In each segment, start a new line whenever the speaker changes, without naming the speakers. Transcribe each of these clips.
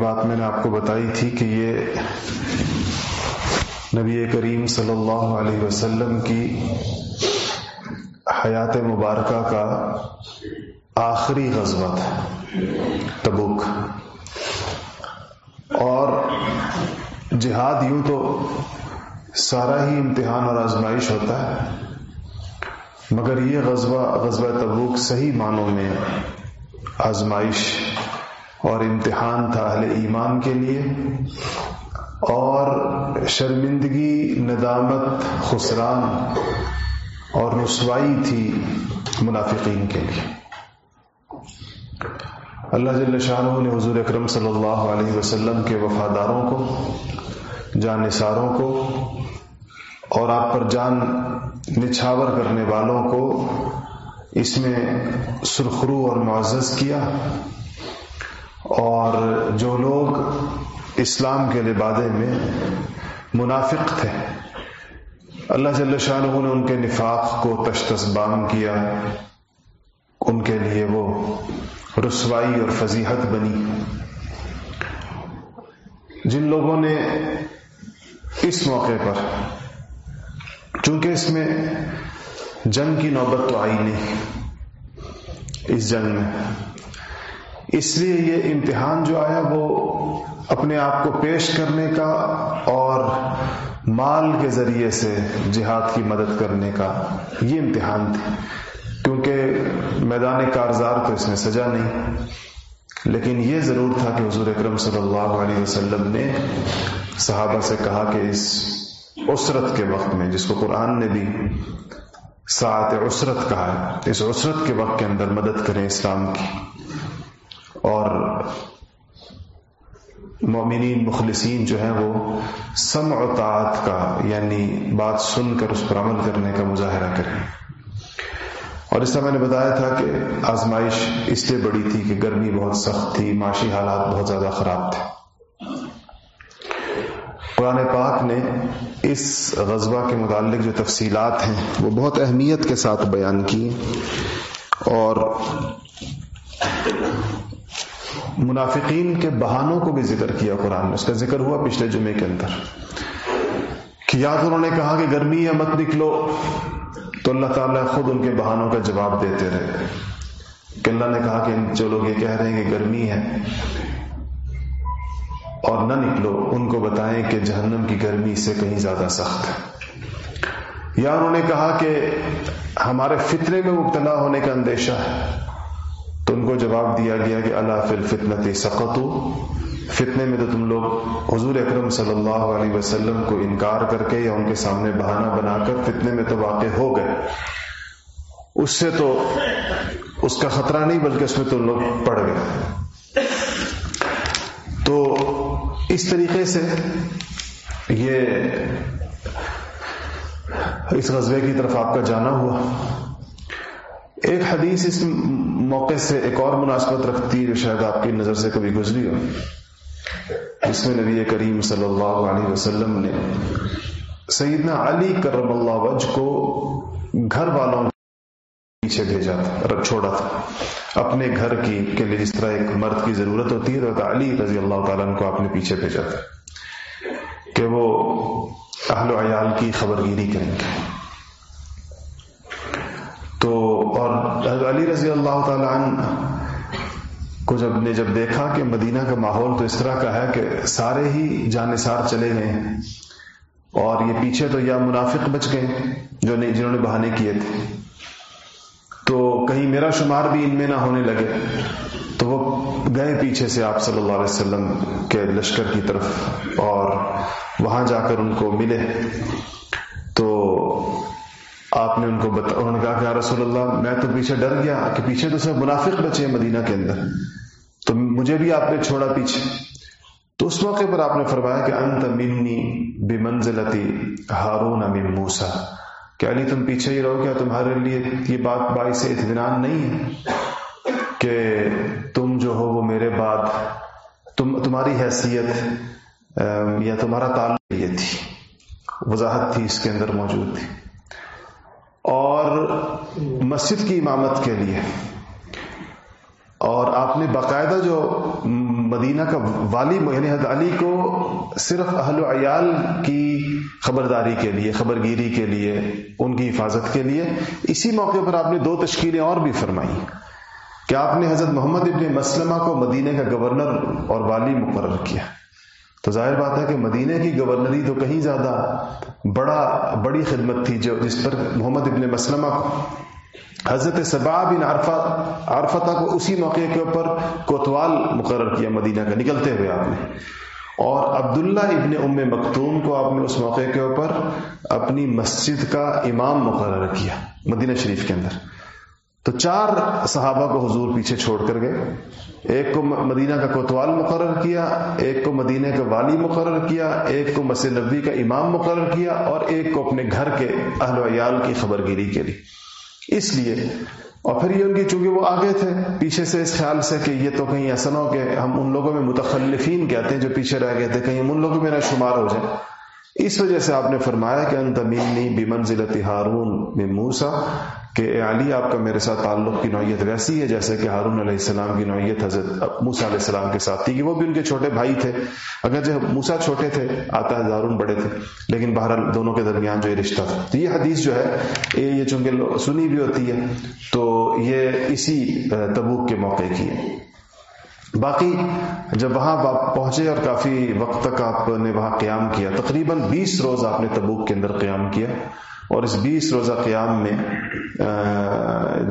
بات میں نے آپ کو بتائی تھی کہ یہ نبی کریم صلی اللہ علیہ وسلم کی حیات مبارکہ کا آخری غزوہ تھا، تبوک۔ اور جہاد یوں تو سارا ہی امتحان اور آزمائش ہوتا ہے، مگر یہ غزوہ غزوہ تبوک صحیح معنوں میں آزمائش اور امتحان تھا اہل ایمان کے لیے اور شرمندگی، ندامت، خسران اور رسوائی تھی منافقین کے لیے۔ اللہ جل شاہ نے حضور اکرم صلی اللہ علیہ وسلم کے وفاداروں کو جانصاروں کو اور آپ پر جان نچھاور کرنے والوں کو اس میں سرخرو اور معزز کیا۔ جو لوگ اسلام کے لبادے میں منافق تھے، اللہ جل شاہ نے ان کے نفاق کو تشتسبام کیا، ان کے لیے وہ رسوائی اور فضیحت بنی۔ جن لوگوں نے اس موقع پر، چونکہ اس میں جنگ کی نوبت تو آئی نہیں، اس جنگ میں اس لیے یہ امتحان جو آیا وہ اپنے آپ کو پیش کرنے کا اور مال کے ذریعے سے جہاد کی مدد کرنے کا یہ امتحان تھی۔ کیونکہ میدان کارزار تو اس میں سجا نہیں۔ لیکن یہ ضرور تھا کہ حضور اکرم صلی اللہ علیہ وسلم نے صحابہ سے کہا کہ اس عسرت کے وقت میں، جس کو قرآن نے بھی ساعت عسرت کہا ہے، اس عسرت کے وقت کے اندر مدد کریں اسلام کی۔ اور مومنین مخلصین جو ہیں وہ سمع و طاعت کا یعنی بات سن کر اس پر عمل کرنے کا مظاہرہ کریں۔ اور اس طرح میں نے بتایا تھا کہ آزمائش اس لیے بڑی تھی کہ گرمی بہت سخت تھی، معاشی حالات بہت زیادہ خراب تھے۔ قرآن پاک نے اس غزوہ کے متعلق جو تفصیلات ہیں وہ بہت اہمیت کے ساتھ بیان کی اور منافقین کے بہانوں کو بھی ذکر کیا قرآن میں اس کا ذکر ہوا پچھلے جمعے کے اندر۔ کہ یا تو انہوں نے کہا کہ گرمی ہے، مت نکلو۔ تو اللہ تعالیٰ خود ان کے بہانوں کا جواب دیتے رہے۔ کہ اللہ نے کہا کہ جو لوگ یہ کہہ رہے ہیں کہ گرمی ہے اور نہ نکلو، ان کو بتائیں کہ جہنم کی گرمی سے کہیں زیادہ سخت ہے۔ یا انہوں نے کہا کہ ہمارے فطرے میں مبتلا ہونے کا اندیشہ ہے۔ تو ان کو جواب دیا گیا کہ اللہ فل فتنت سقت فتنے میں تو تم لوگ حضور اکرم صلی اللہ علیہ وسلم کو انکار کر کے یا ان کے سامنے بہانہ بنا کر فتنے میں تو واقع ہو گئے۔ اس سے تو اس کا خطرہ نہیں بلکہ اس میں تو لوگ پڑ گئے۔ تو اس طریقے سے یہ اس غزبے کی طرف آپ کا جانا ہوا۔ ایک حدیث اس موقع سے ایک اور مناسبت رکھتی ہے جو شاید آپ کی نظر سے کبھی گزری ہو۔ جس میں نبی کریم صلی اللہ علیہ وسلم نے سیدنا علی کرم اللہ وج کو گھر والوں پیچھے بھیجا تھا چھوڑا تھا۔ اپنے گھر کی، کے لیے جس طرح ایک مرد کی ضرورت ہوتی ہے تو علی رضی اللہ تعالیٰ کو اپنے پیچھے بھیجا تھا کہ وہ اہل و عیال کی خبرگیری کریں۔ گے تو اور علی رضی اللہ تعالیٰ عنہ کو جب نے جب دیکھا کہ مدینہ کا ماحول تو اس طرح کا ہے کہ سارے ہی جانصار چلے گئے ہیں اور یہ پیچھے تو یا منافق بچ گئے جو نے جنہوں نے بہانے کیے تھے۔ تو کہیں میرا شمار بھی ان میں نہ ہونے لگے۔ تو وہ گئے پیچھے سے آپ صلی اللہ علیہ وسلم کے لشکر کی طرف اور وہاں جا کر ان کو ملے۔ تو آپ نے ان کو بتا انہوں نے کہا کہ رسول اللہ، میں تو پیچھے ڈر گیا کہ پیچھے تو سب منافق بچے ہیں مدینہ کے اندر۔ تو مجھے بھی آپ نے چھوڑا پیچھے۔ تو اس موقع پر آپ نے فرمایا کہ انت منی بے منزلتی ہارون امین موسا کہ علی، تم پیچھے ہی رہو کیا تمہارے لیے یہ بات باعث اطمینان نہیں ہے کہ تم جو ہو وہ میرے بعد، تم تمہاری حیثیت یا تمہارا تعلق یہ تھی۔ وضاحت تھی اس کے اندر موجود تھی۔ اور مسجد کی امامت کے لیے۔ اور آپ نے باقاعدہ جو مدینہ کا والی یعنی حضرت علی کو صرف اہل و عیال کی خبرداری کے لیے، خبرگیری کے لیے، ان کی حفاظت کے لیے، اسی موقع پر آپ نے دو تشکیلیں اور بھی فرمائی کہ آپ نے حضرت محمد ابن مسلمہ کو مدینہ کا گورنر اور والی مقرر کیا؟ تو ظاہر بات ہے کہ مدینہ کی گورنری تو کہیں زیادہ بڑا بڑی خدمت تھی جو جس پر محمد ابن مسلمہ کو حضرت صبا بن عرفہ عرفتہ کو اسی موقع کے اوپر کوتوال مقرر کیا مدینہ کا، نکلتے ہوئے آپ نے۔ اور عبداللہ ابن ام مکتوم کو آپ نے اس موقع کے اوپر اپنی مسجد کا امام مقرر کیا، مدینہ شریف کے اندر۔ تو چار صحابہ کو حضور پیچھے چھوڑ کر گئے۔ ایک کو مدینہ کا کوتوال مقرر کیا، ایک کو مدینہ کا والی مقرر کیا، ایک کو مسجد نبی کا امام مقرر کیا، اور ایک کو اپنے گھر کے اہل و عیال کی خبر گیری کے لیے اس لیے، اور پھر یہ ان کی چونکہ وہ آگے تھے، پیچھے سے اس خیال سے کہ یہ تو کہیں ایسا نہ ہو کہ ہم ان لوگوں میں متخلفین کہتے ہیں جو پیچھے رہ گئے تھے، کہیں ان لوگوں میں نہ شمار ہو جائے اس وجہ سے آپ نے فرمایا کہ انتمینی بمنزلت ہارون میں موسا کہ اے علی، آپ کا میرے ساتھ تعلق کی نوعیت ویسی ہے جیسے کہ ہارون علیہ السلام کی نوعیت حضرت موسا علیہ السلام کے ساتھ تھی، کہ وہ بھی ان کے چھوٹے بھائی تھے۔ اگر جو موسا چھوٹے تھے، آتا ہے ہارون بڑے تھے، لیکن بہرحال دونوں کے درمیان جو یہ رشتہ تھا۔ تو یہ حدیث جو ہے یہ چونکہ سنی بھی ہوتی ہے، تو یہ اسی تبوک کے موقع کی ہے۔ باقی جب وہاں آپ پہنچے اور کافی وقت تک آپ نے وہاں قیام کیا، تقریباً بیس روز آپ نے تبوک کے اندر قیام کیا اور اس بیس روزہ قیام میں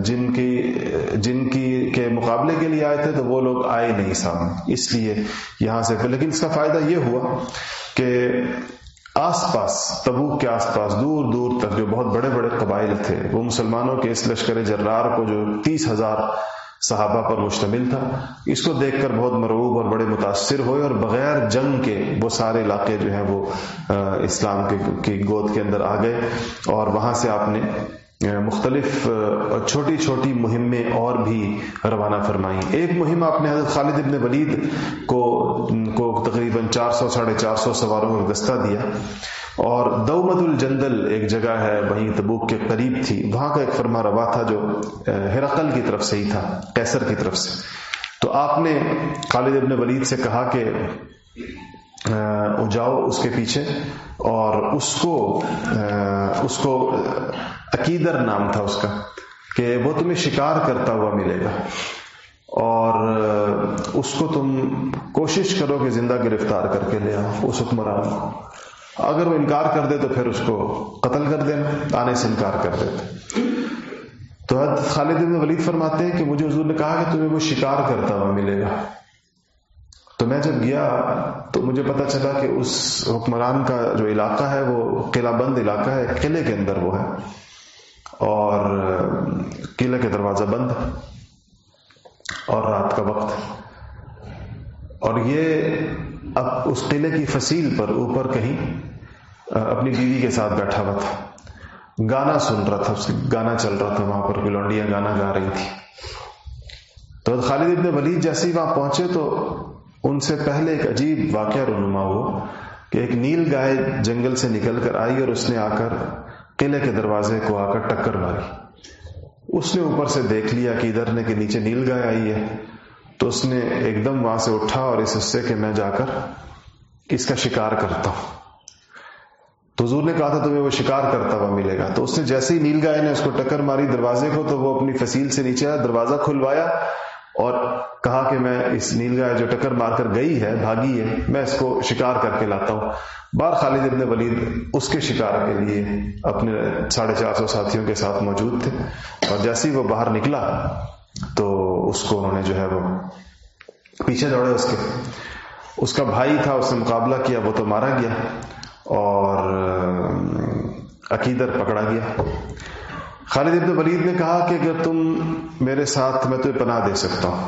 جن کی جن کی کے مقابلے کے لیے آئے تھے تو وہ لوگ آئے نہیں سامنے۔ اس لیے یہاں سے لیکن اس کا فائدہ یہ ہوا کہ آس پاس، تبوک کے آس پاس، دور دور تک جو بہت بڑے بڑے قبائل تھے، وہ مسلمانوں کے اس لشکر جرار کو جو تیس ہزار صحابہ پر مشتمل تھا۔ اس کو دیکھ کر بہت مرعوب اور بڑے متاثر ہوئے اور بغیر جنگ کے وہ سارے علاقے جو ہیں وہ اسلام کے گود کے اندر آ گئے اور وہاں سے آپ نے مختلف چھوٹی چھوٹی مہمیں اور بھی روانہ فرمائی ایک مہم آپ نے حضرت خالد ابن ولید کو کو تقریباً چار سو، ساڑھے چار سو سواروں کا دستہ دیا۔ اور دومت الجندل ایک جگہ ہے، وہیں تبوک کے قریب تھی۔ وہاں کا ایک فرما روا تھا جو ہرقل کی طرف سے ہی تھا کیسر کی طرف سے۔ تو آپ نے خالد ابن ولید سے کہا کہ جاؤ اس کے پیچھے اور اس کو اس کو عقیدر نام تھا اس کا، کہ وہ تمہیں شکار کرتا ہوا ملے گا۔ اور اس کو تم کوشش کرو کہ زندہ گرفتار کر کے لے آؤ، اس حکمران کو۔ اگر وہ انکار کر دے تو پھر اس کو قتل کر دینا آنے سے انکار کر دیتے تو حد خالد بن ولید فرماتے ہیں کہ مجھے حضور نے کہا کہ تمہیں وہ شکار کرتا ہوا ملے گا۔ تو میں جب گیا تو مجھے پتا چلا کہ اس حکمران کا جو علاقہ ہے، وہ قلعہ بند علاقہ ہے، قلعے کے اندر وہ ہے۔ اور، قلعے کے دروازہ بند اور رات کا وقت۔ اور یہ اب اس قلعے کی فصیل پر اوپر کہیں اپنی بیوی کے ساتھ بیٹھا ہوا تھا۔ گانا سن رہا تھا، اس گانا چل رہا تھا وہاں پر گلونڈیاں گانا گا رہی تھی۔ تو خالد ابن ولید جیسے ہی وہاں پہنچے تو ان سے پہلے ایک عجیب واقعہ رونما ہوا کہ ایک نیل گائے جنگل سے نکل کر آئی اور اس نے آ کر قلعے کے دروازے کو آ کر ٹکر ماری۔ اس نے اوپر سے دیکھ لیا کہ ادھر نے کہ نیچے نیل گائے آئی ہے۔ تو اس نے ایک دم وہاں سے اٹھا اور اس حصے کے میں جا کر اس کا شکار کرتا ہوں۔ تو حضور نے کہا تھا، تمہیں وہ شکار کرتا ہوا ملے گا۔ تو اس نے جیسے ہی نیل گائے نے اس کو ٹکر ماری دروازے کو، تو وہ اپنی فصیل سے نیچے آیا، دروازہ کھلوایا۔ اور کہا کہ میں اس نیل گائے جو ٹکر مار کر گئی ہے، بھاگی ہے، میں اس کو شکار کر کے لاتا ہوں۔ بار خالد ابن ولید اس کے شکار کے لیے اپنے ساڑھے چار سو ساتھیوں کے ساتھ موجود تھے۔ اور جیسے ہی وہ باہر نکلا تو اس کو انہوں نے جو ہے وہ پیچھے دوڑے اس کے۔ اس کا بھائی تھا، اس نے مقابلہ کیا، وہ تو مارا گیا اور عقیدر پکڑا گیا۔ خالد ابن ولید نے کہا کہ اگر تم میرے ساتھ، میں تمہیں پناہ دے سکتا ہوں۔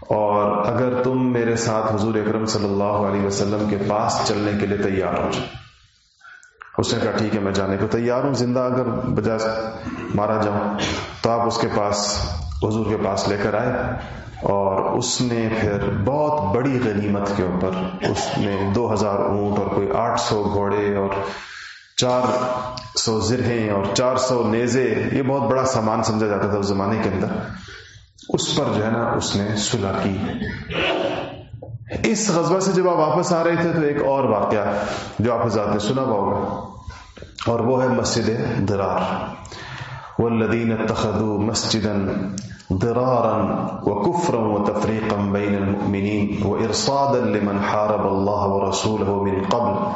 اور اگر تم میرے ساتھ حضور اکرم صلی اللہ علیہ وسلم کے پاس چلنے کے لیے تیار ہو جائے اس نے کہا، ٹھیک ہے، میں جانے کو تیار ہوں۔ زندہ اگر بجائے مارا جاؤں تو آپ اس کے پاس، حضور کے پاس لے کر آئے۔ اور اس نے پھر بہت بڑی غنیمت کے اوپر، اس نے دو ہزار اونٹ اور کوئی آٹھ سو گھوڑے اور چار سو زرہیں اور چار سو نیزے، یہ بہت بڑا سامان سمجھا جاتا تھا اس زمانے کے اندر۔ اس پر جو ہے نا اس نے صلح کی۔ اس غزبہ سے جب آپ واپس آ رہے تھے تو ایک اور واقعہ جو آپ حضرات نے سنا ہوگا۔ اور وہ ہے مسجد درار۔ والذین اتخذوا مسجدا ضرارا وكفرا وتفريقا بين المؤمنين وارصادا لمن حارب الله ورسوله من قبل۔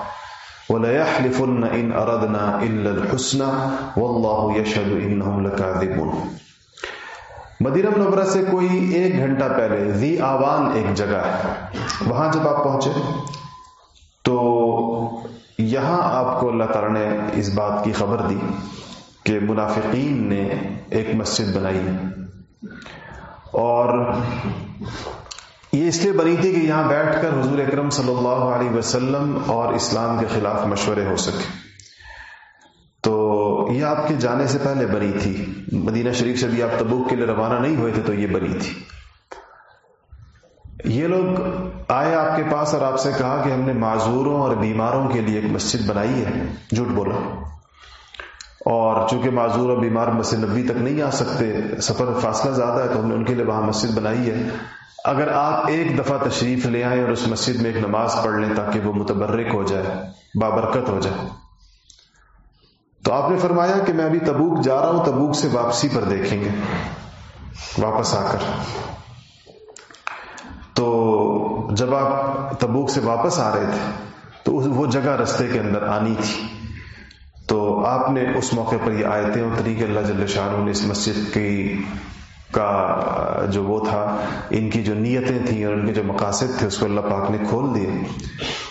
ولا يحلفن ان اردنا الا الحسنى والله يشهد انهم لكاذبون مدینہ منورہ سے کوئی ایک گھنٹہ پہلے زی آوان ایک جگہ ہے۔ وہاں جب آپ پہنچے، تو یہاں آپ کو اللہ تعالی نے اس بات کی خبر دی کہ منافقین نے ایک مسجد بنائی اور یہ اس لیے بنی تھی کہ یہاں بیٹھ کر حضور اکرم صلی اللہ علیہ وسلم اور اسلام کے خلاف مشورے ہو سکے۔ تو یہ آپ کے جانے سے پہلے بنی تھی۔ مدینہ شریف سے بھی آپ تبوک کے لیے روانہ نہیں ہوئے تھے تو یہ بنی تھی۔ یہ لوگ آئے آپ کے پاس اور آپ سے کہا کہ ہم نے معذوروں اور بیماروں کے لیے ایک مسجد بنائی ہے۔ جھوٹ بولا۔ اور چونکہ معذور اور بیمار مسجد نبی تک نہیں آ سکتے، سفر فاصلہ زیادہ ہے تو ہم نے ان کے لیے وہاں مسجد بنائی ہے۔ اگر آپ ایک دفعہ تشریف لے آئیں اور اس مسجد میں ایک نماز پڑھ لیں تاکہ وہ متبرک ہو جائے، بابرکت ہو جائے۔ تو آپ نے فرمایا کہ میں ابھی تبوک جا رہا ہوں، تبوک سے واپسی پر دیکھیں گے۔ واپس آ کر۔ تو جب آپ تبوک سے واپس آ رہے تھے، تو وہ جگہ رستے کے اندر آنی تھی۔ تو آپ نے اس موقع پر یہ آیتیں اور طریقے اللہ جل شاہ نے اس مسجد کی کا جو وہ تھا، ان کی جو نیتیں تھیں اور ان کے جو مقاصد تھے، اس کو اللہ پاک نے کھول دیے۔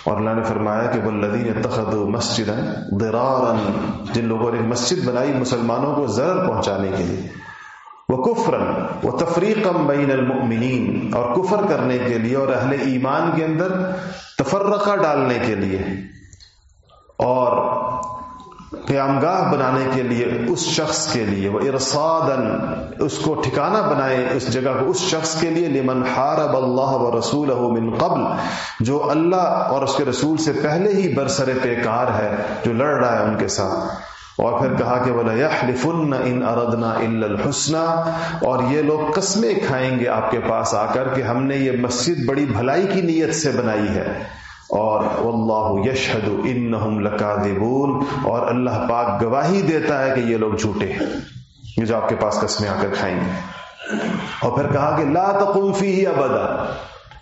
اور اللہ نے فرمایا کہ وہ لدین تخد مسجد جن لوگوں نے مسجد بنائی مسلمانوں کو ضرر پہنچانے کے لیے۔ وہ کفرن وہ تفریقم بین المؤمنین، اور کفر کرنے کے لیے اور اہل ایمان کے اندر تفرقہ ڈالنے کے لیے۔ اور قیام گاہ بنانے کے لیے، اس شخص کے لیے وہ ارسادن اس کو ٹھکانہ بنائے اس جگہ کو، اس شخص کے لیے لمن حارب اللہ و رسول من قبل، جو اللہ اور اس کے رسول سے پہلے ہی برسر پیکار ہے، جو لڑ رہا ہے ان کے ساتھ۔ اور پھر کہا کہ بولا یخلفن ان اردنا الحسنہ اور یہ لوگ قسمیں کھائیں گے آپ کے پاس آ کر کہ ہم نے یہ مسجد بڑی بھلائی کی نیت سے بنائی ہے۔ اور واللہ یشہد انہم لکاذبون اور اللہ پاک گواہی دیتا ہے کہ یہ لوگ جھوٹے ہیں۔ یہ جو آپ کے پاس قسمیں آ کر کھائیں گے۔ اور پھر کہا کہ لا تقم فیہ ابدا۔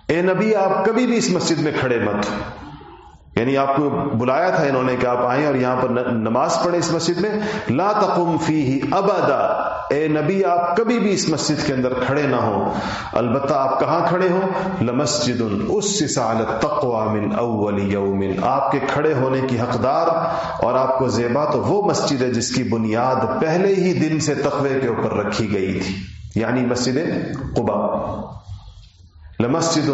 اے نبی، آپ کبھی بھی اس مسجد میں کھڑے مت۔ یعنی آپ کو بلایا تھا انہوں نے کہ آپ آئیں اور یہاں پر نماز پڑھیں اس مسجد میں۔ لا تقم فی ابدا۔ اے نبی، آپ کبھی بھی اس مسجد کے اندر کھڑے نہ ہو البتہ آپ کہاں کھڑے ہو لمسجد اس من اول یوم۔ آپ کے کھڑے ہونے کی حقدار اور آپ کو زیبا تو وہ مسجد ہے جس کی بنیاد پہلے ہی دن سے تقوی کے اوپر رکھی گئی تھی۔ یعنی مسجد قبا۔ لمسجد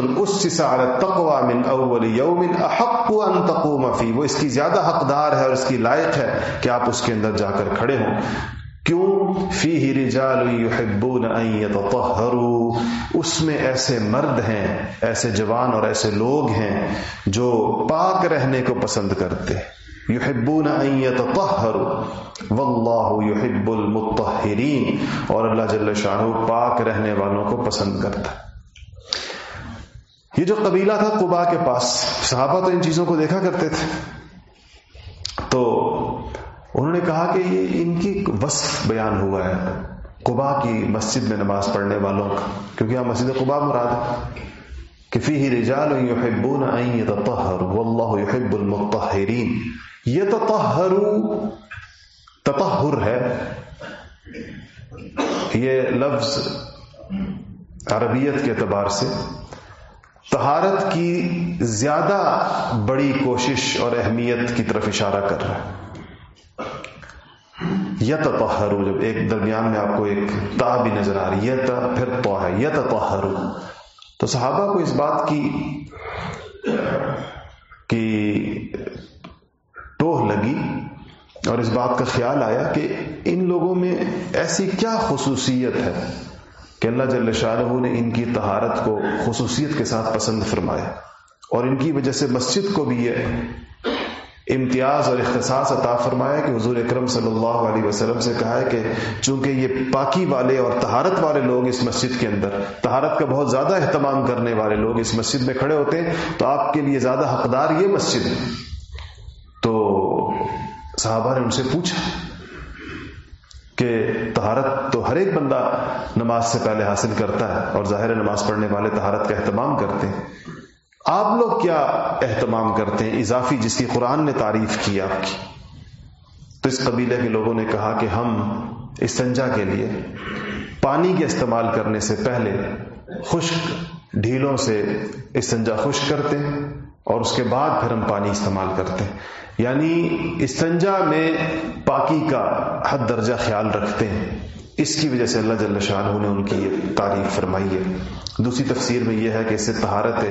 على التقوى من اول يوم احق ان تقوم فيه. وہ اس کی زیادہ حقدار ہے اور اس کی لائق ہے کہ آپ اس کے اندر جا کر کھڑے ہوں. کیوں؟ فیہ رجال يحبون ان يتطهروا اس میں ایسے مرد ہیں، ایسے جوان اور ایسے لوگ ہیں جو پاک رہنے کو پسند کرتے یحبون ان يتطهروا والله يحب المطهرين اور اللہ جل شانہ پاک رہنے والوں کو پسند کرتا ہے. یہ جو قبیلہ تھا قبا کے پاس، صحابہ تو ان چیزوں کو دیکھا کرتے تھے۔ تو انہوں نے کہا کہ یہ ان کی وصف بیان ہوا ہے قبا کی مسجد میں نماز پڑھنے والوں کا، کیونکہ یہاں مسجد قبا مراد ہے۔ کہ فی رجال یحبون ان يتطهروا والله يحب تطہر ہے۔ یہ لفظ عربیت کے اعتبار سے تہارت کی زیادہ بڑی کوشش اور اہمیت کی طرف اشارہ کر رہا ہے۔ یت تہرو جب ایک درمیان میں آپ کو ایک تا بھی نظر آ رہی ہے پھر تو ہے یت تہرو تو صحابہ کو اس بات کی کی ٹوہ لگی اور اس بات کا خیال آیا کہ ان لوگوں میں ایسی کیا خصوصیت ہے؟ کہ اللہ جل شاہ نے ان کی تہارت کو خصوصیت کے ساتھ پسند فرمایا اور ان کی وجہ سے مسجد کو بھی یہ امتیاز اور اختصاص عطا فرمایا کہ حضور اکرم صلی اللہ علیہ وسلم سے کہا ہے کہ چونکہ یہ پاکی والے اور تہارت والے لوگ اس مسجد کے اندر تہارت کا بہت زیادہ اہتمام کرنے والے لوگ اس مسجد میں کھڑے ہوتے ہیں، تو آپ کے لیے زیادہ حقدار یہ مسجد ہے۔ تو صحابہ نے ان سے پوچھا کہ تہارت ہر ایک بندہ نماز سے پہلے حاصل کرتا ہے اور ظاہر نماز پڑھنے والے تہارت کا اہتمام کرتے ہیں۔ آپ لوگ کیا اہتمام کرتے ہیں؟ اضافی جس کی قرآن نے تعریف کی آپ کی۔ تو اس قبیلے کے لوگوں نے کہا کہ ہم استنجا کے لیے پانی کے استعمال کرنے سے پہلے خشک ڈھیلوں سے استنجا خشک کرتے ہیں اور اس کے بعد پھر ہم پانی استعمال کرتے ہیں۔ یعنی استنجا میں پاکی کا حد درجہ خیال رکھتے ہیں۔ اس کی وجہ سے اللہ جل شاہ نے ان کی یہ تعریف فرمائی ہے۔ دوسری تفسیر میں یہ ہے کہ اس سے تہارت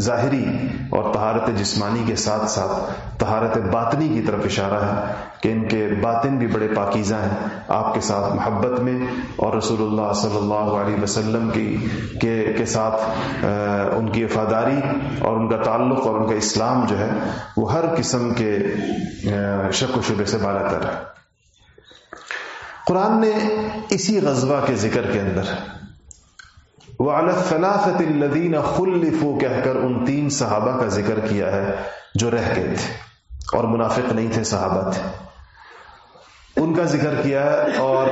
ظاہری اور تہارت جسمانی کے ساتھ ساتھ تہارت باطنی کی طرف اشارہ ہے کہ ان کے باطن بھی بڑے پاکیزہ ہیں۔ آپ کے ساتھ محبت میں اور رسول اللہ صلی اللہ علیہ وسلم کی کے کے ساتھ ان کی وفاداری اور ان کا تعلق اور ان کا اسلام جو ہے وہ ہر قسم کے شک و شبے سے بالا تر ہے۔ قرآن نے اسی غزوہ کے ذکر کے اندر الَّذِينَ خُلِّفُوا کہہ کر ان تین صحابہ کا ذکر کیا ہے جو رہ گئے تھے اور منافق نہیں تھے، صحابہ تھے۔ ان کا ذکر کیا ہے اور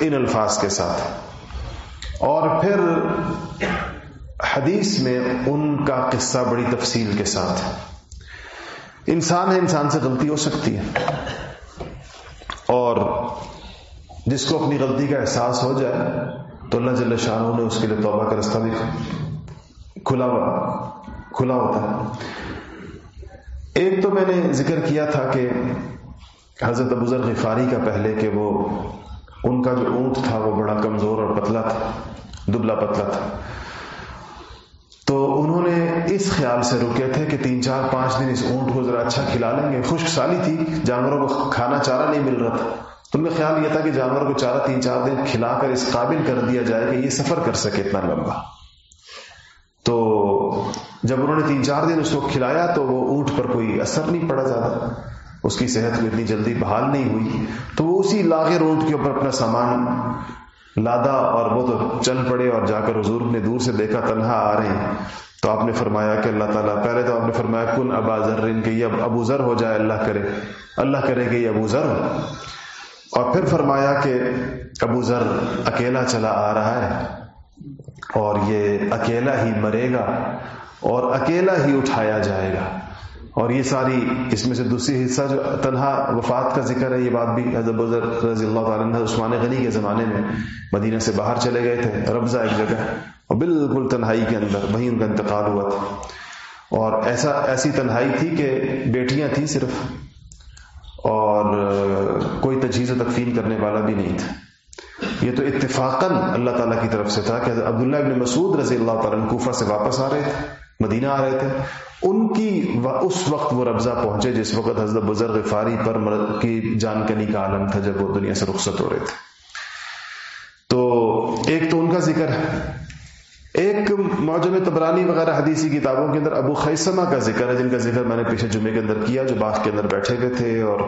ان الفاظ کے ساتھ۔ اور پھر حدیث میں ان کا قصہ بڑی تفصیل کے ساتھ۔ انسان ہے، انسان سے غلطی ہو سکتی ہے۔ اور جس کو اپنی غلطی کا احساس ہو جائے، تو اللہ جل شاہ نے اس کے لیے توبہ کا رستہ بھی کھلا ہوا کھلا ہوتا ہے۔ ایک تو میں نے ذکر کیا تھا کہ حضرت ابوذر غفاری کا پہلے کہ وہ ان کا جو اونٹ تھا، وہ بڑا کمزور اور پتلا تھا، دبلا پتلا تھا۔ تو انہوں نے اس خیال سے رکے تھے کہ تین چار پانچ دن اس اونٹ کو ذرا اچھا کھلا لیں گے۔ خشک سالی تھی، جانوروں کو کھانا چارہ نہیں مل رہا تھا۔ ان کا خیال یہ تھا کہ جانور کو چارہ تین چار دن کھلا کر اس قابل کر دیا جائے کہ یہ سفر کر سکے اتنا لمبا۔ تو جب انہوں نے تین چار دن اس کو کھلایا تو وہ اونٹ پر کوئی اثر نہیں پڑا زیادہ۔ اس کی صحت کو اتنی جلدی بحال نہیں ہوئی۔ تو وہ اسی لاغر اونٹ کے اوپر اپنا سامان لادا اور وہ تو چل پڑے اور جا کر حضور نے دور سے دیکھا تنہا آ رہے ہیں۔ تو آپ نے فرمایا کہ اللہ تعالیٰ پہلے تو آپ نے فرمایا کن ابا ذر کہ یہ ابو ذر ہو جائے، اللہ کرے۔ اللہ کرے کہ یہ ابو ذر ہو۔ اور پھر فرمایا کہ ابو ذر اکیلا چلا آ رہا ہے اور یہ اکیلا ہی مرے گا اور اکیلا ہی اٹھایا جائے گا۔ اور یہ ساری اس میں سے دوسری حصہ جو تنہا وفات کا ذکر ہے، یہ بات بھی حضرت رضی اللہ تعالیٰ عثمان غنی کے زمانے میں مدینہ سے باہر چلے گئے تھے ربضہ ایک جگہ، اور بالکل تنہائی کے اندر، وہیں ان کا انتقال ہوا تھا۔ اور ایسا، ایسی تنہائی تھی کہ بیٹیاں تھیں صرف۔ اور کوئی تجہیز و تکفین کرنے والا بھی نہیں تھا۔ یہ تو اتفاقاً اللہ تعالیٰ کی طرف سے تھا کہ عبداللہ ابن مسعود رضی اللہ تعالیٰ کوفہ سے واپس آ رہے تھے، مدینہ آ رہے تھے۔ ان کی اس وقت وہ ربضہ پہنچے جس وقت حضرت بزرگ فاری پر مرد کی جان کنی کا عالم تھا جب وہ دنیا سے رخصت ہو رہے تھے۔ تو ایک تو ان کا ذکر ہے۔ ایک موجم تبرانی وغیرہ حدیثی کتابوں کے اندر ابو خیسمہ کا ذکر ہے، جن کا ذکر میں نے پیچھے جمعے کے اندر کیا، جو باغ کے اندر بیٹھے ہوئے تھے اور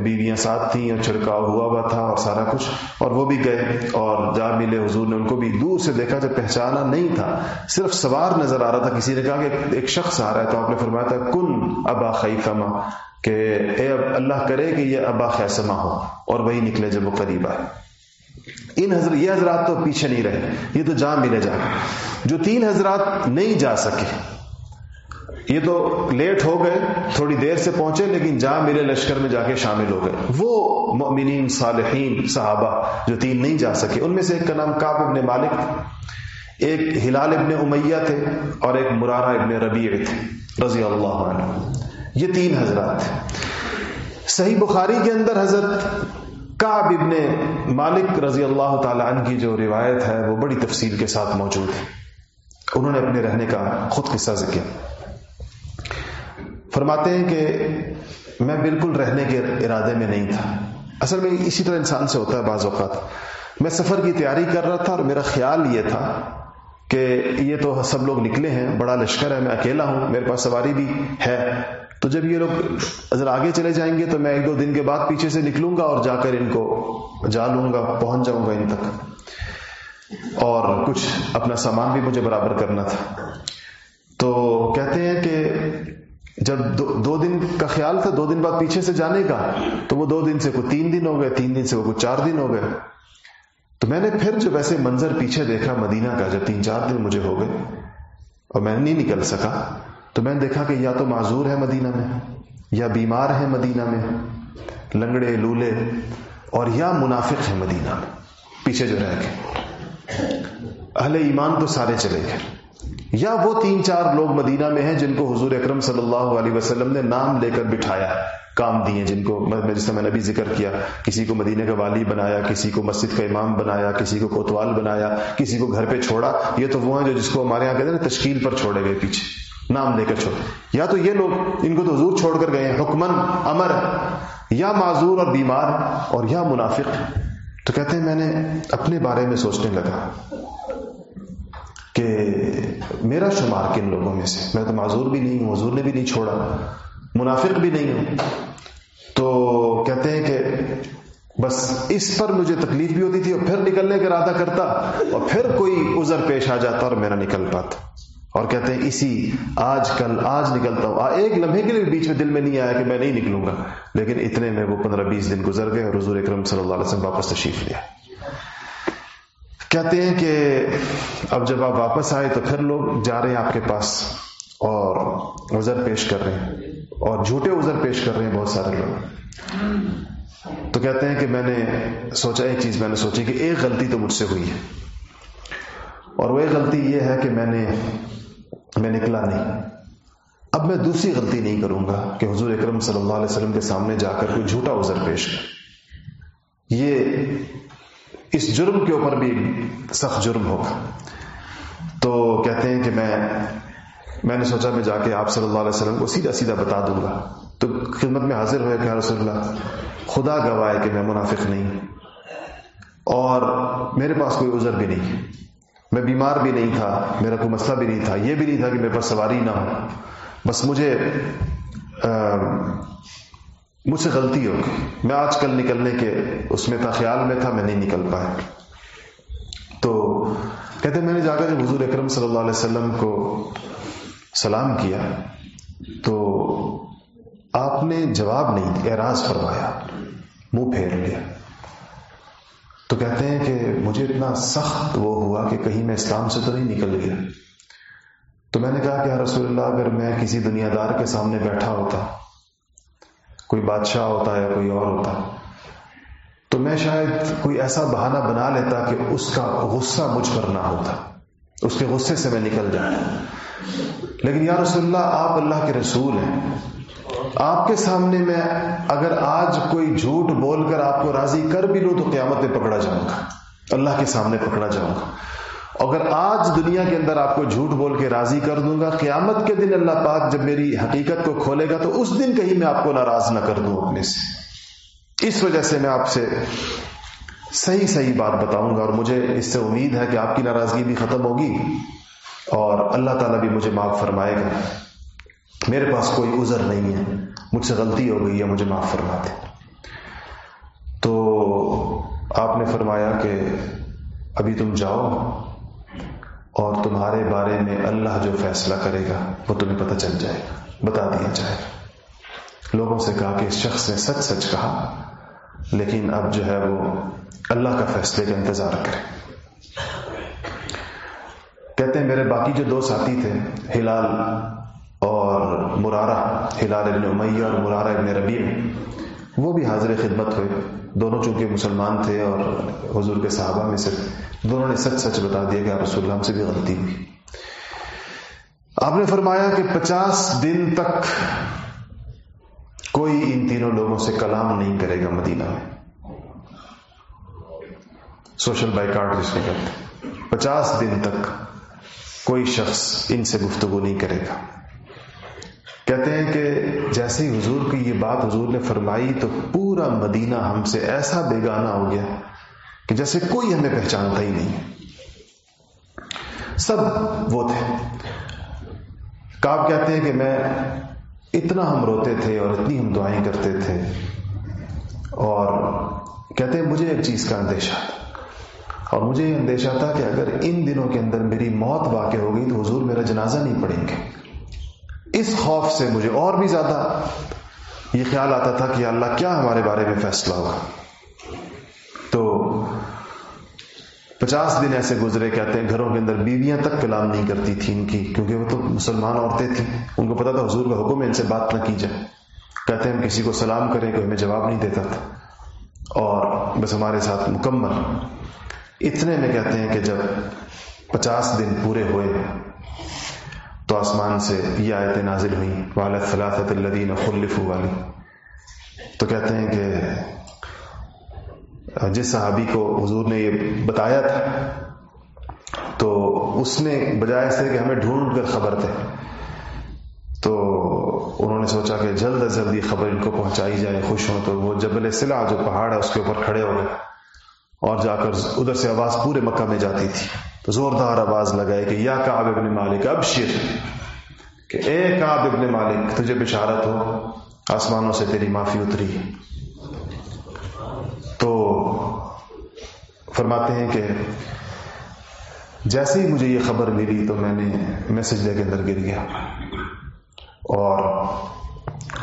بیویاں ساتھ تھیں اور چھڑکاؤ ہوا ہوا تھا اور سارا کچھ، اور وہ بھی گئے اور جا ملے حضور نے ان کو بھی دور سے دیکھا جب پہچانا نہیں تھا۔ صرف سوار نظر آ رہا تھا، کسی نے کہا کہ ایک شخص آ رہا ہے تو آپ نے فرمایا تھا، کن ابا خیفما کہ اے اللہ کرے کہ یہ ابا خیسما ہو اور وہی نکلے جب وہ قریب آئے۔ ان حضرت یہ حضرات تو پیچھے نہیں رہے، یہ تو جا ملے جا جو تین حضرات نہیں جا سکے، یہ تو لیٹ ہو گئے، تھوڑی دیر سے پہنچے، لیکن جا ملے لشکر میں جا کے شامل ہو گئے۔ وہ مؤمنین، صالحین، صحابہ جو تین نہیں جا سکے، ان میں سے ایک کا نام کاب ابن مالک تھا ایک ہلال ابن امیہ تھے، اور ایک مرارہ ابن ربیع تھے، رضی اللہ عنہ۔ یہ تین حضرات۔ تھے صحیح بخاری کے اندر حضرت کاب ابن مالک رضی اللہ تعالی عنہ کی جو روایت ہے، وہ بڑی تفصیل کے ساتھ موجود ہے۔ انہوں نے اپنے رہنے کا خود قصہ ذکر فرماتے ہیں کہ میں بالکل رہنے کے ارادے میں نہیں تھا۔ اصل میں اسی طرح انسان سے ہوتا ہے بعض اوقات۔ میں سفر کی تیاری کر رہا تھا اور میرا خیال یہ تھا کہ یہ تو سب لوگ نکلے ہیں، بڑا لشکر ہے، میں اکیلا ہوں، میرے پاس سواری بھی ہے۔ تو جب یہ لوگ اگر آگے چلے جائیں گے تو میں ایک دو دن کے بعد پیچھے سے نکلوں گا اور جا کر ان کو جا لوں گا، پہنچ جاؤں گا ان تک۔ اور کچھ اپنا سامان بھی مجھے برابر کرنا تھا۔ تو کہتے ہیں کہ جب دو دو دن کا خیال تھا، دو دن بعد پیچھے سے جانے کا، تو وہ دو دن سے کوئی تین دن ہو گئے، تین دن سے وہ کوئی چار دن ہو گئے۔ تو میں نے پھر جو ویسے منظر پیچھے دیکھا مدینہ کا، جب تین چار دن مجھے ہو گئے اور میں نہیں نکل سکا۔ تو میں نے دیکھا کہ یا تو معذور ہے مدینہ میں، یا بیمار ہے مدینہ میں، لنگڑے، لولے، اور یا منافق ہے مدینہ میں۔ پیچھے جو رہ گئے۔ اہل ایمان تو سارے چلے گئے۔ یا وہ تین چار لوگ مدینہ میں ہیں جن کو حضور اکرم صلی اللہ علیہ وسلم نے نام لے کر بٹھایا، کام دیے، جن کو جس میں نے ابھی ذکر کیا۔ کسی کو مدینہ کا والی بنایا، کسی کو مسجد کا امام بنایا، کسی کو کوتوال بنایا، کسی کو گھر پہ چھوڑا۔ یہ تو وہ ہیں جو جس کو ہمارے یہاں کہتے ہیں تشکیل پر چھوڑے گئے پیچھے۔ نام لے کر چھوڑ یا تو یہ لوگ ان کو تو حضور چھوڑ کر گئے حکمن، امر، یا معذور اور بیمار اور یا منافق۔ تو کہتے ہیں، میں نے اپنے بارے میں سوچنے لگا کہ میرا شمار کن لوگوں میں سے، میں تو معذور بھی نہیں ہوں، حضور نے بھی نہیں چھوڑا، منافق بھی نہیں ہوں۔ تو کہتے ہیں کہ بس اس پر مجھے تکلیف بھی ہوتی تھی اور پھر نکلنے کا ارادہ کرتا اور پھر کوئی عذر پیش آ جاتا اور میرا نکل پاتا۔ اور کہتے ہیں اسی آج کل، آج نکلتا ہوں۔ ایک لمحے کے لیے بیچ میں دل میں نہیں آیا کہ میں نہیں نکلوں گا۔ لیکن اتنے میں وہ پندرہ بیس دن گزر گئے اور حضور اکرم صلی اللہ علیہ وسلم واپس تشریف لیا کہتے ہیں کہ اب جب آپ واپس آئے تو پھر لوگ جا رہے ہیں آپ کے پاس اور عذر پیش کر رہے ہیں۔ اور جھوٹے عذر پیش کر رہے ہیں بہت سارے لوگ۔ تو کہتے ہیں کہ میں نے سوچا، ایک چیز میں نے سوچی کہ ایک غلطی تو مجھ سے ہوئی ہے۔ اور وہ ایک غلطی یہ ہے کہ میں نے میں نکلا نہیں۔ اب میں دوسری غلطی نہیں کروں گا کہ حضور اکرم صلی اللہ علیہ وسلم کے سامنے جا کر کوئی جھوٹا عذر پیش کر یہ اس جرم کے اوپر بھی سخت جرم ہوگا۔ تو کہتے ہیں کہ میں میں نے سوچا میں جا کے آپ صلی اللہ علیہ وسلم کو سیدھا سیدھا بتا دوں گا۔ تو خدمت میں حاضر ہوئے کہ رسول اللہ، خدا گواہ کہ میں منافق نہیں۔ اور میرے پاس کوئی عذر بھی نہیں۔ میں بیمار بھی نہیں تھا، میرا کوئی مسئلہ بھی نہیں تھا، یہ بھی نہیں تھا کہ میرے پاس سواری نہ ہو۔ بس مجھے مجھ سے غلطی ہو گئی۔ میں آج کل نکلنے کے اس میں تھا، خیال میں تھا، میں نہیں نکل پایا۔ تو کہتے میں نے جا کر جب حضور اکرم صلی اللہ علیہ وسلم کو سلام کیا، تو آپ نے جواب نہیں، اعراض فرمایا، منہ پھیر لیا۔ تو کہتے ہیں کہ مجھے اتنا سخت وہ ہوا کہ کہیں میں اسلام سے تو نہیں نکل گیا۔ تو میں نے کہا کہ رسول اللہ، اگر میں کسی دنیا دار کے سامنے بیٹھا ہوتا، کوئی بادشاہ ہوتا ہے کوئی اور ہوتا، تو میں شاید کوئی ایسا بہانہ بنا لیتا کہ اس کا غصہ مجھ پر نہ ہوتا، اس کے غصے سے میں نکل جاؤں لیکن یا رسول اللہ، آپ اللہ کے رسول ہیں۔ آپ کے سامنے میں اگر آج کوئی جھوٹ بول کر آپ کو راضی کر بھی لوں تو قیامت میں پکڑا جاؤں گا۔ اللہ کے سامنے پکڑا جاؤں گا۔ اگر آج دنیا کے اندر آپ کو جھوٹ بول کے راضی کر دوں گا، قیامت کے دن اللہ پاک جب میری حقیقت کو کھولے گا تو اس دن کہیں میں آپ کو ناراض نہ کر دوں اپنے سے۔ اس وجہ سے میں آپ سے صحیح صحیح بات بتاؤں گا اور مجھے اس سے امید ہے کہ آپ کی ناراضگی بھی ختم ہوگی اور اللہ تعالیٰ بھی مجھے معاف فرمائے گا۔ میرے پاس کوئی عذر نہیں ہے۔ مجھ سے غلطی ہو گئی ہے، مجھے معاف فرما دے۔ تو آپ نے فرمایا کہ ابھی تم جاؤ اور تمہارے بارے میں اللہ جو فیصلہ کرے گا، وہ تمہیں پتہ چل جائے گا۔ بتا دیا جائے۔ گا لوگوں سے کہا کہ اس شخص نے سچ سچ کہا، لیکن اب جو ہے وہ اللہ کا فیصلے کا انتظار کرے۔ کہتے ہیں، میرے باقی جو دو ساتھی تھے، ہلال اور مرارہ، ہلال ابن امیہ اور مرارہ ابن ربیع، وہ بھی حاضر خدمت ہوئے۔ دونوں چونکہ مسلمان تھے اور حضور کے صحابہ میں سے، دونوں نے سچ سچ بتا دیا کہ رسول اللہ ہم سے بھی غلطی ہوئی۔ آپ نے فرمایا کہ پچاس دن تک کوئی ان تینوں لوگوں سے کلام نہیں کرے گا مدینہ میں۔ سوشل بائیکاٹ جس کو کہتے پچاس دن تک کوئی شخص ان سے گفتگو نہیں کرے گا۔ کہتے ہیں کہ جیسے ہی حضور کی یہ بات حضور نے فرمائی تو پورا مدینہ ہم سے ایسا بیگانہ ہو گیا کہ جیسے کوئی ہمیں پہچانتا ہی نہیں سب وہ تھے۔ کاب کہتے ہیں کہ میں اتنا ہم روتے تھے اور اتنی ہم دعائیں کرتے تھے۔ اور کہتے ہیں مجھے ایک چیز کا اندیشہ تھا۔ اور مجھے یہ اندیشہ تھا کہ اگر ان دنوں کے اندر میری موت واقع ہو گئی تو حضور میرا جنازہ نہیں پڑیں گے۔ اس خوف سے مجھے اور بھی زیادہ یہ خیال آتا تھا کہ اللہ کیا ہمارے بارے میں فیصلہ ہوگا۔ تو پچاس دن ایسے گزرے کہتے ہیں گھروں کے اندر بیویاں تک کلام نہیں کرتی تھی ان کی، کیونکہ وہ تو مسلمان عورتیں تھیں۔ ان کو پتا تھا حضور کا حکم ہے ان سے بات نہ کی جائے۔ کہتے ہیں ہم کسی کو سلام کریں کوئی ہمیں جواب نہیں دیتا تھا۔ اور بس ہمارے ساتھ مکمل۔ اتنے میں کہتے ہیں کہ جب پچاس دن پورے ہوئے تو آسمان سے یہ آیتیں نازل ہوئیں۔ والد فلاطت الدین خلف والی تو کہتے ہیں کہ جس صحابی کو حضور نے یہ بتایا تھا، تو اس نے بجائے سے کہ ہمیں ڈھونڈ کر خبر دے۔ تو انہوں نے سوچا کہ جلد از جلد یہ خبر ان کو پہنچائی جائے، خوش ہوں تو وہ جبل سلا جو پہاڑ ہے، اس کے اوپر کھڑے ہو گئے اور جا کر ادھر سے آواز پورے مکہ میں جاتی تھی۔ تو زوردار آواز لگائے کہ یا کعب ابن مالک، ابشر کہ اے کعب ابن مالک، تجھے بشارت ہو، آسمانوں سے تیری معافی اتری۔ تو فرماتے ہیں کہ جیسے ہی مجھے یہ خبر ملی تو میں نے میسج دے کے اندر گر گیا۔ اور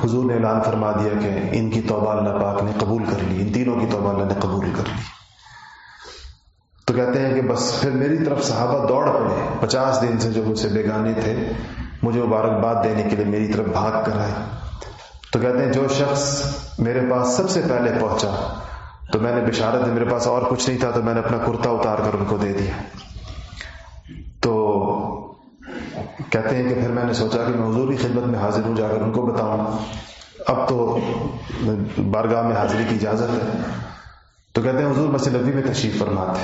حضور نے اعلان فرما دیا کہ ان کی توبہ اللہ پاک نے قبول کر لی، ان تینوں کی توبہ اللہ نے قبول کر لی۔ تو کہتے ہیں کہ بس پھر میری طرف صحابہ دوڑ پڑے۔ پچاس دن سے جو مجھ سے بیگانے تھے، مجھے مبارکباد دینے کے لیے میری طرف بھاگ کر آئے۔ تو کہتے ہیں جو شخص میرے پاس سب سے پہلے پہنچا، تو میں نے بشارت میرے پاس اور کچھ نہیں تھا، تو میں نے اپنا کرتا اتار کر ان کو دے دیا۔ تو کہتے ہیں کہ پھر میں نے سوچا کہ میں حضور کی خدمت میں حاضر ہوں، جا کر ان کو بتاؤں۔ اب تو بارگاہ میں حاضری کی اجازت ہے۔ تو کہتے ہیں حضور مسجد نبی میں تشریف فرماتے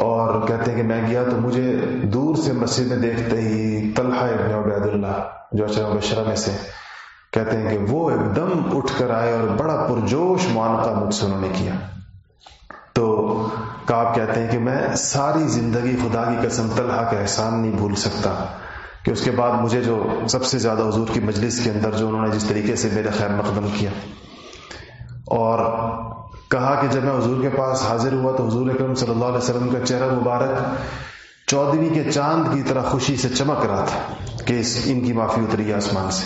اور کہتے ہیں کہ میں گیا تو مجھے دور سے مسجد میں دیکھتے ہی طلحہ ابن عبید اللہ جو اچھا بشرا میں سے کہتے ہیں کہ وہ ایک دم اٹھ کر آئے اور بڑا پرجوش معانقہ مجھ سے انہوں نے کیا۔ تو کاب کہتے ہیں کہ میں ساری زندگی خدا کی قسم طلحہ کا احسان نہیں بھول سکتا کہ اس کے بعد مجھے جو سب سے زیادہ حضور کی مجلس کے اندر جو انہوں نے جس طریقے سے میرا خیر مقدم کیا۔ اور کہا کہ جب میں حضور کے پاس حاضر ہوا تو حضور اکرم صلی اللہ علیہ وسلم کا چہرہ مبارک چودھویں کے چاند کی طرح خوشی سے چمک رہا تھا کہ اس ان کی معافی اتری آسمان سے۔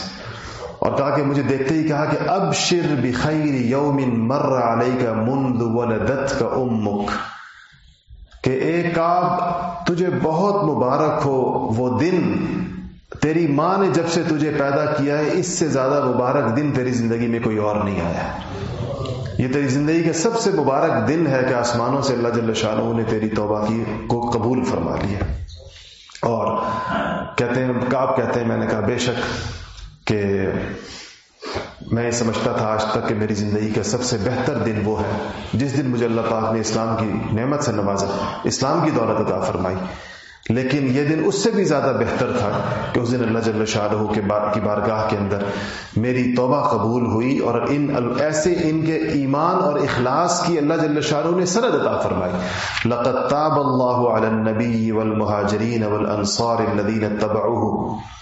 اور کہا کہ مجھے دیکھتے ہی کہا کہ اب شر بخیر یوم مر علیہ کا مند ولدت کا امک۔ کہ اے کاب تجھے بہت مبارک ہو وہ دن۔ تیری ماں نے جب سے تجھے پیدا کیا ہے، اس سے زیادہ مبارک دن تیری زندگی میں کوئی اور نہیں آیا۔ یہ تیری زندگی کا سب سے مبارک دن ہے کہ آسمانوں سے اللہ جل شاہ نے تیری توبہ کی کو قبول فرما لیا۔ اور کہتے ہیں کاب کہتے ہیں، میں نے کہا، بے شک کہ میں یہ سمجھتا تھا آج تک کہ میری زندگی کا سب سے بہتر دن وہ ہے۔ جس دن مجھے اللہ پاک نے اسلام کی نعمت سے نوازا، اسلام کی دولت عطا فرمائی۔ لیکن یہ دن اس سے بھی زیادہ بہتر تھا کہ اس دن اللہ جل شاہ کے بار کی بارگاہ کے اندر میری توبہ قبول ہوئی اور ان ایسے ان کے ایمان اور اخلاص کی اللہ جل شاہ نے سرد عطا فرمائی۔ لقد تاب اللہ علی النبی والمہاجرین والانصار الذین تبعوه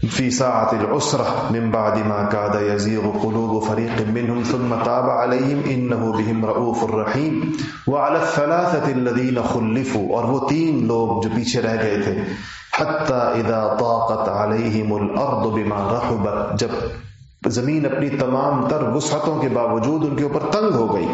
في ساعة العسرة من بعد ما كاد يزيغ قلوب فريق منهم ثم تاب عليهم إنه بهم رؤوف الرحيم وعلى الثلاثة الذين خلفوا اور وہ تین لوگ جو پیچھے رہ گئے تھے حتى إذا طاقت عليهم الأرض بما رحبت جب زمین اپنی تمام تر وسعتوں کے باوجود ان کے اوپر تنگ ہو گئی۔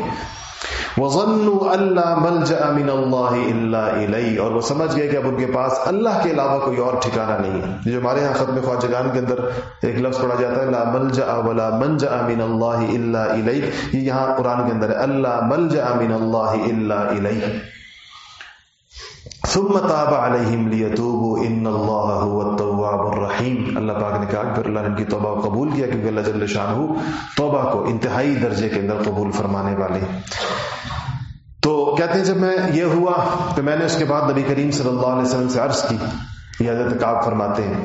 وَظَنُّوا أَلَّا مَلْجَأَ مِنَ اللَّهِ إِلَّا إِلَيْهِ۔ اور وہ سمجھ گئے کہ اب ان کے پاس اللہ کے علاوہ کوئی اور ٹھکانہ نہیں ہے۔ جو ہمارے ہاں ختم خواجگان کے اندر ایک لفظ پڑھا جاتا ہے، لا ملجأ ولا منجأ من اللہ الا الیہ یہ یہاں قرآن کے اندر ہے اللہ ملجأ من اللہ الا الیہ ثم تاب علیہم لیتوبوا ان اللہ هو التواب الرحیم اللہ پاک نے کہا پھر اللہ نے ان کی توبہ قبول کیا کیونکہ اللہ جل شانہ توبہ کو انتہائی درجے کے اندر قبول فرمانے والے تو کہتے ہیں جب میں یہ ہوا تو میں نے اس کے بعد نبی کریم صلی اللہ علیہ وسلم سے عرض کی، یہ حضرت کعب فرماتے ہیں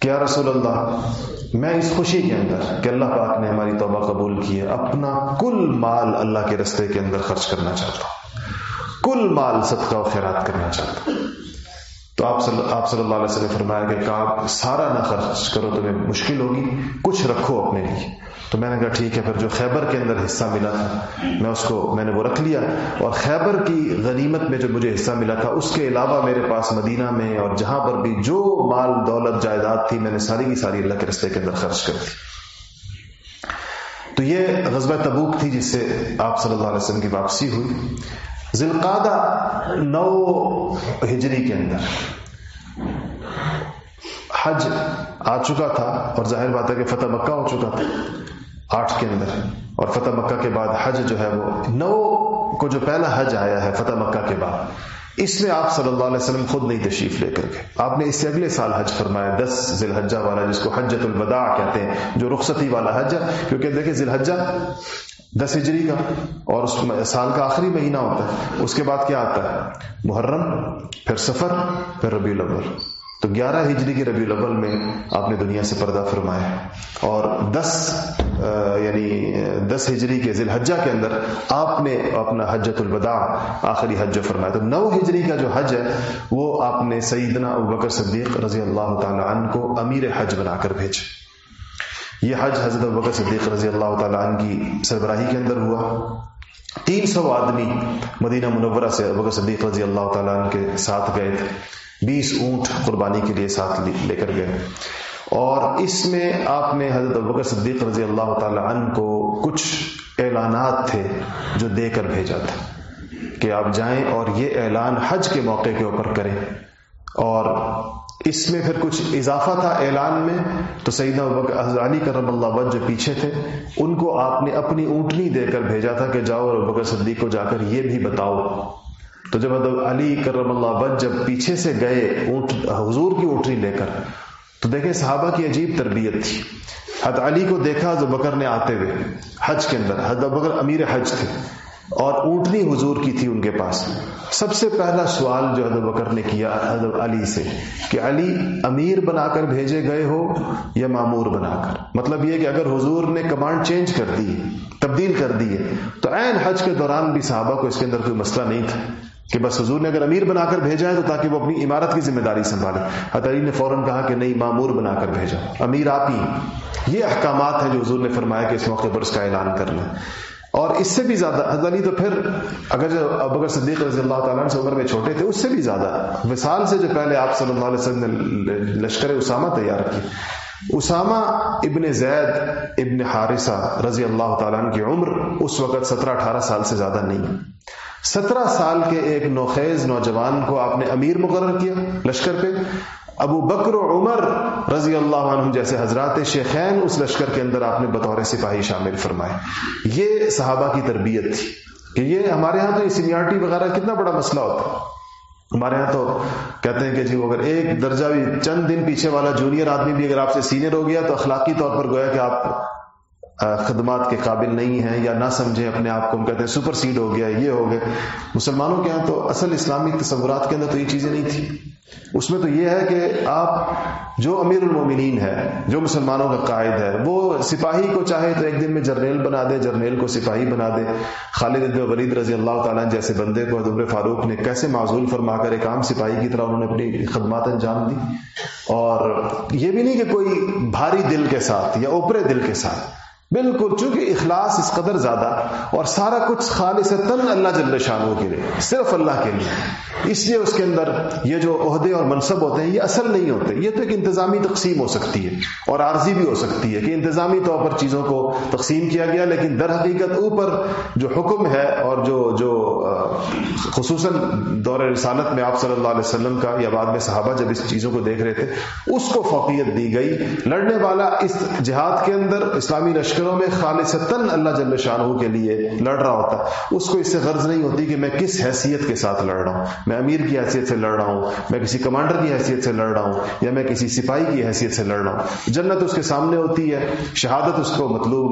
کیا رسول اللہ، میں اس خوشی کے اندر کہ اللہ پاک نے ہماری توبہ قبول کی ہے، اپنا کل مال اللہ کے رستے کے اندر خرچ کرنا چاہتا ہوں۔ کل مال صدقہ و خیرات کرنا چاہتا تو آپ صلی آپ صلی اللہ علیہ وسلم فرمایا کہ کاب سارا نہ خرچ کرو، تمہیں مشکل ہوگی، کچھ رکھو اپنے لیے۔ تو میں نے کہا، ٹھیک ہے، پھر جو خیبر کے اندر حصہ ملا تھا، میں اس کو میں نے وہ رکھ لیا۔ اور خیبر کی غنیمت میں جو مجھے حصہ ملا تھا، اس کے علاوہ میرے پاس مدینہ میں اور جہاں پر بھی جو مال، دولت، جائیداد تھی، میں نے ساری کی ساری اللہ کے رستے کے اندر خرچ کر دی۔ تو یہ غزبہ تبوک تھی، جس سے آپ صلی اللہ علیہ وسلم کی واپسی ہوئی۔ ذلقادہ نو ہجری کے اندر۔ حج آ چکا تھا اور ظاہر بات ہے کہ فتح مکہ ہو چکا تھا۔ آٹھ کے اندر۔ اور فتح مکہ کے بعد حج جو ہے وہ نو کو جو پہلا حج آیا ہے فتح مکہ کے بعد۔ اس میں آپ صلی اللہ علیہ وسلم خود نہیں تشریف لے کر کے۔ آپ نے اس سے اگلے سال حج فرمایا، دس ذی الحجہ والا جس کو حجت الوداع کہتے ہیں، جو رخصتی والا حج ہے، کیونکہ دیکھیں ذی الحجہ دس ہجری کا اور اس سال کا آخری مہینہ ہوتا ہے۔ اس کے بعد کیا آتا ہے؟ محرم، پھر سفر، پھر ربیع الاول۔ تو گیارہ ہجری کے ربیع الاول میں آپ نے دنیا سے پردہ فرمایا۔ اور دس یعنی دس ہجری کے ذی الحجہ کے اندر آپ نے اپنا حجت الوداع، آخری حج جو فرمایا۔ تو نو ہجری کا جو حج ہے، وہ آپ نے سیدنا ابکر صدیق رضی اللہ تعالی عنہ کو امیر حج بنا کر بھیجا۔ یہ حج حضرت ابکر صدیق رضی اللہ تعالی عنہ کی سربراہی کے اندر ہوا۔ تین سو آدمی مدینہ منورہ سے ابکر صدیق رضی اللہ تعالیٰ عنہ کے ساتھ گئے۔ تھے بیس اونٹ قربانی کے لیے ساتھ لے کر گئے۔ اور اس میں آپ نے حضرت ابکر صدیق رضی اللہ تعالی عنہ کو کچھ اعلانات تھے جو دے کر بھیجا تھا کہ آپ جائیں اور یہ اعلان حج کے موقع کے اوپر کریں۔ اور اس میں پھر کچھ اضافہ تھا اعلان میں، تو سیدنا علی کرم اللہ وج جو پیچھے تھے، ان کو آپ نے اپنی اونٹنی دے کر بھیجا تھا کہ جاؤ اور بکر صدیق کو جا کر یہ بھی بتاؤ۔ تو جب علی کرم اللہ بد جب پیچھے سے گئے اونٹ، حضور کی اونٹنی لے کر، تو دیکھیں صحابہ کی عجیب تربیت تھی۔ حد علی کو دیکھا جو بکر نے آتے ہوئے، حج کے اندر حد بکر امیر حج تھے۔ اور اونٹنی حضور کی تھی ان کے پاس۔ سب سے پہلا سوال جو حضرت بکر نے کیا حضرت علی سے کہ علی امیر بنا کر بھیجے گئے ہو یا معمور بنا کر؟ مطلب یہ کہ اگر حضور نے کمانڈ چینج کر دی، تبدیل کر دی ہے تو عین حج کے دوران بھی صحابہ کو اس کے اندر کوئی مسئلہ نہیں تھا کہ بس حضور نے اگر امیر بنا کر بھیجا ہے تو تاکہ وہ اپنی عمارت کی ذمہ داری سنبھالے۔ علی نے فوراً کہا کہ نہیں معمور بنا کر بھیجا۔ امیر آپ ہی۔ یہ احکامات ہیں جو حضور نے فرمایا کہ اس موقع پر اس کا اعلان کرنا اور اس سے بھی زیادہ حضرت علی تو پھر اگر جو ابکر صدیق رضی اللہ تعالیٰ سے عمر میں چھوٹے تھے، اس سے بھی زیادہ۔ وصال سے جو پہلے آپ صلی اللہ علیہ وسلم نے لشکر اسامہ تیار کی اسامہ ابن زید ابن حارثہ رضی اللہ تعالیٰ کی عمر اس وقت سترہ اٹھارہ سال سے زیادہ نہیں۔ سترہ سال کے ایک نوخیز نوجوان کو آپ نے امیر مقرر کیا لشکر پہ۔ ابو بکر و عمر رضی اللہ عنہ جیسے حضرات شیخین اس لشکر کے اندر آپ نے بطور سپاہی شامل فرمائے۔ یہ صحابہ کی تربیت تھی کہ یہ ہمارے ہاں تو یہ سینیارٹی وغیرہ کتنا بڑا مسئلہ ہوتا ہے۔ ہمارے یہاں تو کہتے ہیں کہ جی اگر ایک درجہ بھی چند دن پیچھے والا جونیئر آدمی بھی اگر آپ سے سینئر ہو گیا تو اخلاقی طور پر گویا کہ آپ خدمات کے قابل نہیں ہیں یا نہ سمجھیں اپنے آپ کو، ہم کہتے ہیں سپر سیڈ ہو گیا، یہ ہو گئے۔ مسلمانوں کے یہاں تو اصل اسلامی تصورات کے اندر تو یہ چیزیں نہیں تھیں۔ اس میں تو یہ ہے کہ آپ جو امیر المومنین ہے جو مسلمانوں کا قائد ہے، وہ سپاہی کو چاہے تو ایک دن میں جرنیل بنا دے، جرنیل کو سپاہی بنا دے۔ خالد ولید رضی اللہ تعالیٰ جیسے بندے کو عمر فاروق نے کیسے معذول فرما کر ایک عام سپاہی کی طرح انہوں نے اپنی خدمات انجام دی؟ اور یہ بھی نہیں کہ کوئی بھاری دل کے ساتھ یا اوپرے دل کے ساتھ۔ بالکل، چونکہ اخلاص اس قدر زیادہ اور سارا کچھ خالص تن اللہ جل شاہ کے لیے، صرف اللہ کے لیے۔ اس لیے اس کے اندر یہ جو عہدے اور منصب ہوتے ہیں، یہ اصل نہیں ہوتے۔ یہ تو ایک انتظامی تقسیم ہو سکتی ہے اور عارضی بھی ہو سکتی ہے کہ انتظامی طور پر چیزوں کو تقسیم کیا گیا، لیکن در حقیقت اوپر جو حکم ہے اور جو جو خصوصاً دور رسالت میں آپ صلی اللہ علیہ وسلم کا یا بعد میں صحابہ جب اس چیزوں کو دیکھ رہے تھے، اس کو فوقیت دی گئی۔ لڑنے والا اس جہاد کے اندر، اسلامی لشکر لشکروں میں خالص تن اللہ جل شاہ کے لیے لڑ رہا ہوتا اس کو اس سے غرض نہیں ہوتی کہ میں کس حیثیت کے ساتھ لڑ رہا ہوں۔ میں امیر کی حیثیت سے لڑ رہا ہوں، میں کسی کمانڈر کی حیثیت سے لڑ رہا ہوں یا میں کسی سپاہی کی حیثیت سے لڑ رہا ہوں۔ جنت اس کے سامنے ہوتی ہے، شہادت اس کو مطلوب